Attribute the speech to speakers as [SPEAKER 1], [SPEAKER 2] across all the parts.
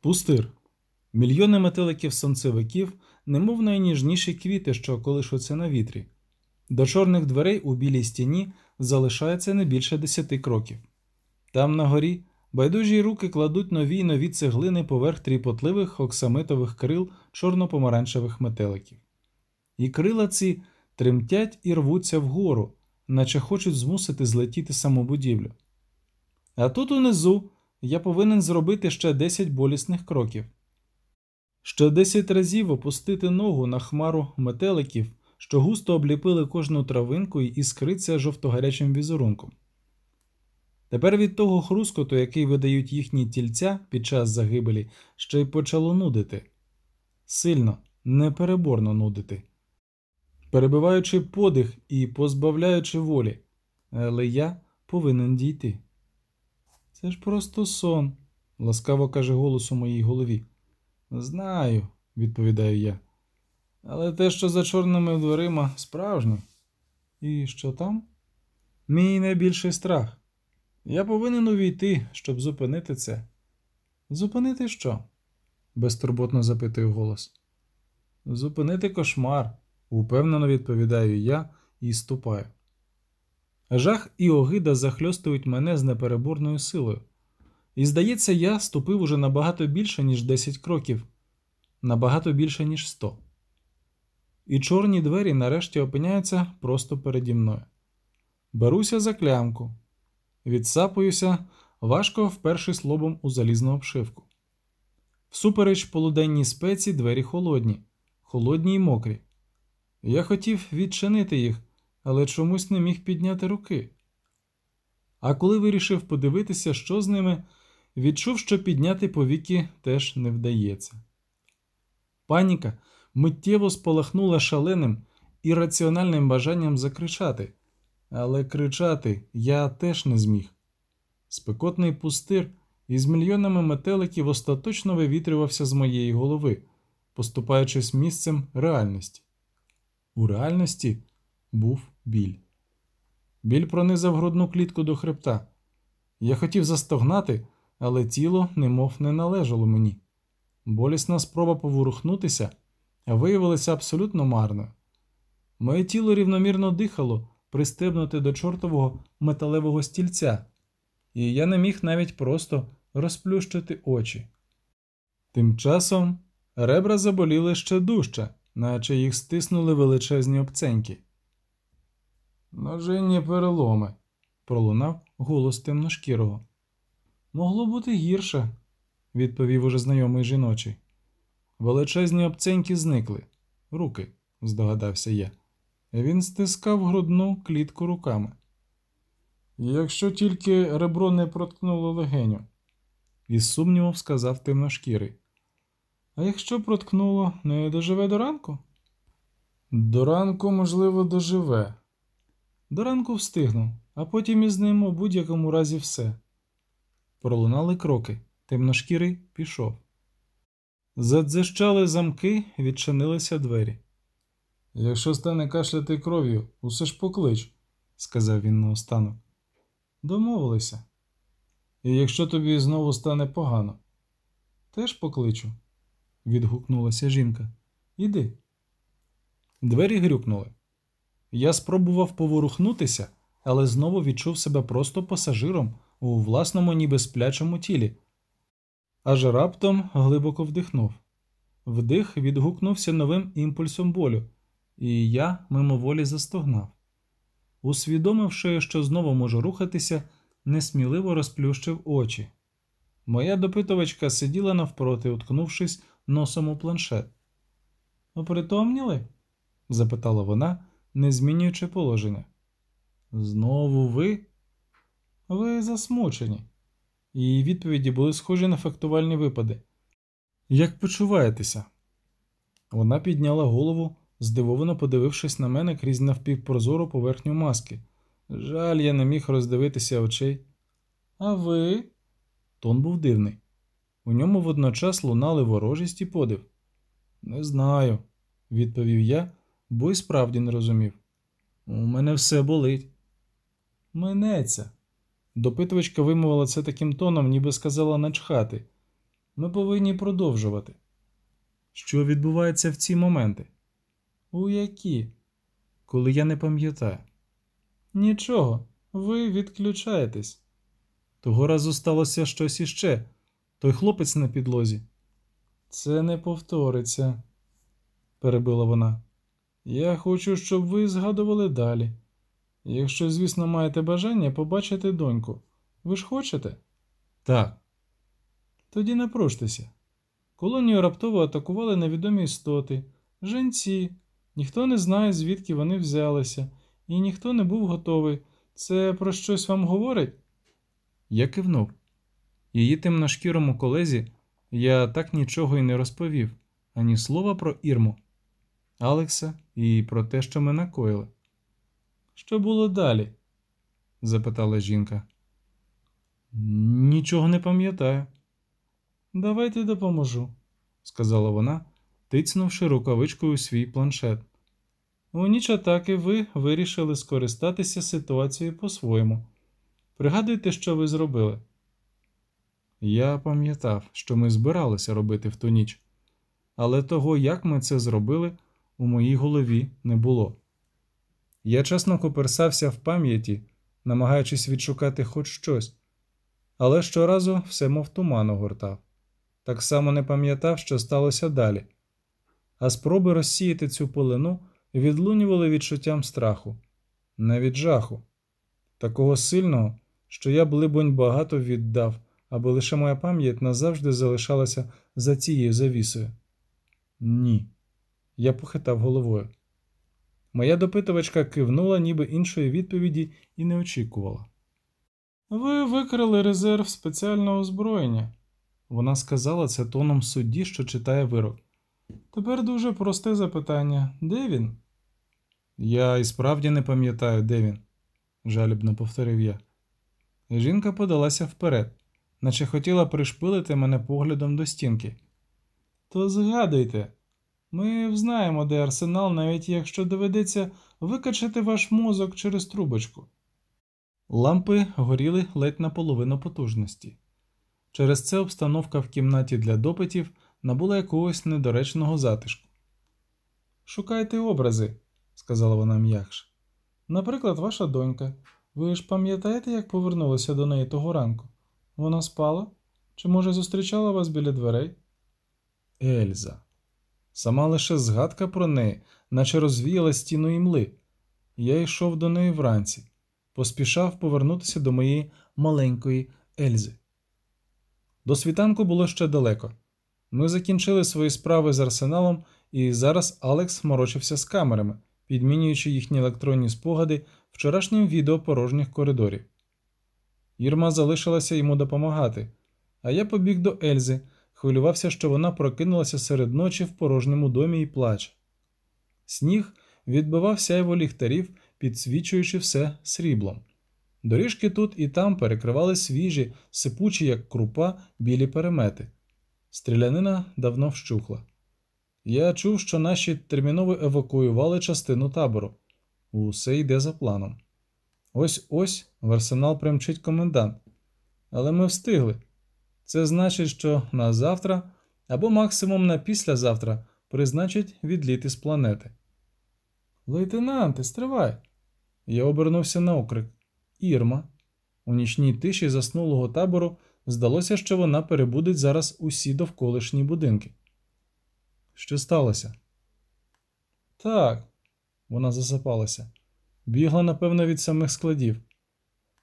[SPEAKER 1] Пустир. Мільйони метеликів сонцевиків, немов найніжніші квіти, що колишуться на вітрі. До чорних дверей у білій стіні залишається не більше десяти кроків. Там на горі байдужі руки кладуть нові й нові цеглини поверх тріпотливих оксамитових крил чорно-помаранчевих метеликів. І крила ці тремтять і рвуться вгору, наче хочуть змусити злетіти саму будівлю. А тут унизу я повинен зробити ще 10 болісних кроків. Ще 10 разів опустити ногу на хмару метеликів, що густо обліпили кожну травинку і іскриться жовтогарячим візерунком. Тепер від того хрускоту, який видають їхні тільця під час загибелі, ще й почало нудити. Сильно, непереборно нудити. Перебиваючи подих і позбавляючи волі, але я повинен дійти. Це ж просто сон, ласкаво каже голос у моїй голові. Знаю, відповідаю я. Але те, що за чорними дверима, справжнє. І що там? Мій найбільший страх. Я повинен увійти, щоб зупинити це. Зупинити що? безтурботно запитую голос. Зупинити кошмар, упевнено відповідаю я і ступаю. Жах і огида захльостують мене з непереборною силою. І здається, я ступив уже набагато більше, ніж 10 кроків, набагато більше, ніж 100. І чорні двері нарешті опиняються просто переді мною. Беруся за клямку, відсапуюся, важко впершись лобом у залізну обшивку. Всупереч полуденній спеці двері холодні, холодні й мокрі. Я хотів відчинити їх, але чомусь не міг підняти руки. А коли вирішив подивитися, що з ними, відчув, що підняти повіки теж не вдається. Паніка миттєво спалахнула шаленим ірраціональним бажанням закричати, але кричати я теж не зміг. Спекотний пустир із мільйонами метеликів остаточно вивітрювався з моєї голови, поступаючись місцем реальності. У реальності був біль. Біль пронизав грудну клітку до хребта. Я хотів застогнати, але тіло немов не належало мені. Болісна спроба поворухнутися виявилася абсолютно марною. Моє тіло рівномірно дихало, пристебнуте до чортового металевого стільця, і я не міг навіть просто розплющити очі. Тим часом ребра заболіли ще дужче, наче їх стиснули величезні обценьки. Ножинні переломи, пролунав голос темношкірого. Могло бути гірше, відповів уже знайомий жіночий. Величезні обценьки зникли. Руки, здогадався я. Він стискав грудну клітку руками. Якщо тільки ребро не проткнуло легеню, із сумнівом сказав темношкірий. А якщо проткнуло, не доживе до ранку? До ранку, можливо, доживе. До ранку встигну, а потім із ним у будь-якому разі все. Пролунали кроки. Темношкірий пішов. Задзищали замки, відчинилися двері. Якщо стане кашляти кров'ю, усе ж поклич, сказав він наостанок. Домовилися. І якщо тобі знову стане погано, теж покличу, відгукнулася жінка. Іди. Двері грюкнули. Я спробував поворухнутися, але знову відчув себе просто пасажиром у власному ніби сплячому тілі. Аж раптом глибоко вдихнув. Вдих відгукнувся новим імпульсом болю, і я мимоволі застогнав. Усвідомивши, що знову можу рухатися, несміливо розплющив очі. Моя допитувачка сиділа навпроти, уткнувшись носом у планшет. Опритомніли? запитала вона, не змінюючи положення. Знову ви? Ви засмучені. Її відповіді були схожі на фактувальні випади. Як почуваєтеся? Вона підняла голову, здивовано подивившись на мене крізь навпівпрозору поверхню маски. Жаль, я не міг роздивитися очей. А ви? Тон був дивний. У ньому водночас лунали ворожість і подив. Не знаю, відповів я, бо й справді не розумів. У мене все болить. Минеться. Допитувачка вимовила це таким тоном, ніби сказала начхати. Ми повинні продовжувати. Що відбувається в ці моменти? У які? Коли я не пам'ятаю. Нічого, ви відключаєтесь. Того разу сталося щось іще. Той хлопець на підлозі. Це не повториться, перебила вона. Я хочу, щоб ви згадували далі. Якщо, звісно, маєте бажання побачити доньку. Ви ж хочете? Так. Тоді напруштеся. Колонію раптово атакували невідомі істоти, женці. Ніхто не знає, звідки вони взялися, і ніхто не був готовий. Це про щось вам говорить? Я кивнув. Її темношкірому колезі я так нічого й не розповів, ані слова про Ірму, Алекса і про те, що ми накоїли. Що було далі? запитала жінка. Нічого не пам'ятаю. Давайте допоможу, сказала вона, тицнувши рукавичкою свій планшет. У ніч атаки ви вирішили скористатися ситуацією по-своєму. Пригадуйте, що ви зробили. Я пам'ятав, що ми збиралися робити в ту ніч, але того, як ми це зробили, у моїй голові не було. Я чесно коперсався в пам'яті, намагаючись відшукати хоч щось, але щоразу все мов туман огортав. Так само не пам'ятав, що сталося далі, а спроби розсіяти цю полину відлунювали відчуттям страху, навіть жаху, такого сильного, що я б, либонь, багато віддав, аби лише моя пам'ять назавжди залишалася за цією завісою. Ні. Я похитав головою. Моя допитувачка кивнула, ніби іншої відповіді, і не очікувала. Ви викрили резерв спеціального озброєння. Вона сказала це тоном судді, що читає вирок. Тепер дуже просте запитання де він? Я і справді не пам'ятаю, де він, жалібно повторив я. Жінка подалася вперед, наче хотіла пришпилити мене поглядом до стінки. То згадуйте, ми взнаємо, де арсенал, навіть якщо доведеться викачати ваш мозок через трубочку. Лампи горіли ледь наполовину потужності. Через це обстановка в кімнаті для допитів набула якогось недоречного затишку. Шукайте образи, сказала вона м'якше. Наприклад, ваша донька. Ви ж пам'ятаєте, як повернулися до неї того ранку? Вона спала? Чи, може, зустрічала вас біля дверей? Ельза. Сама лише згадка про неї, наче розвіяла стіну імли. Я йшов до неї вранці, поспішав повернутися до моєї маленької Ельзи. До світанку було ще далеко. Ми закінчили свої справи з арсеналом, і зараз Алекс морочився з камерами, підмінюючи їхні електронні спогади вчорашнім відео порожніх коридорів. Ірма залишилася йому допомагати, а я побіг до Ельзи, хвилювався, що вона прокинулася серед ночі в порожньому домі і плаче. Сніг відбивав сяйво ліхтарів, підсвічуючи все сріблом. Доріжки тут і там перекривали свіжі, сипучі, як крупа, білі перемети. Стрілянина давно вщухла. Я чув, що наші терміново евакуювали частину табору. Усе йде за планом. Ось ось в арсенал примчить комендант. Але ми встигли. Це значить, що на завтра або максимум на післязавтра призначить відліти з планети. Лейтенанте, стривай! Я обернувся на окрик. Ірма. У нічній тиші заснулого табору здалося, що вона перебудить зараз усі довколишні будинки. Що сталося? Так, вона засипалася. Бігла, напевно, від самих складів.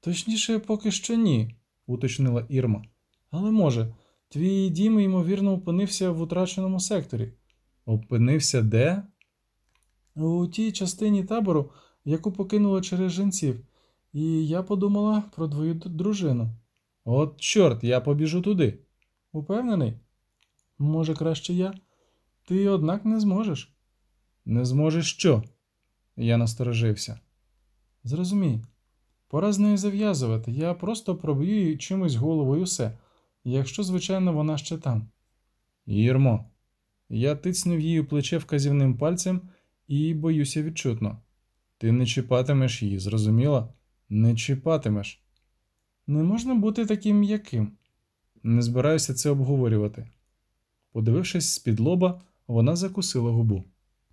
[SPEAKER 1] Точніше, поки що ні, уточнила Ірма. Але може, твій дім, ймовірно, опинився в утраченому секторі. Опинився де? У тій частині табору, яку покинули через жінців, і я подумала про твою дружину. От, чорт, я побіжу туди. Упевнений? Може, краще я? Ти, однак, не зможеш. Не зможеш що? Я насторожився. Зрозумій, пора з нею зав'язувати. Я просто проб'ю чимось головою все, якщо, звичайно, вона ще там. Ірмо, я тицнув її плече вказівним пальцем і боюся відчутно. Ти не чіпатимеш її, зрозуміла? Не чіпатимеш. Не можна бути таким м'яким. Не збираюся це обговорювати. Подивившись з-під лоба, вона закусила губу.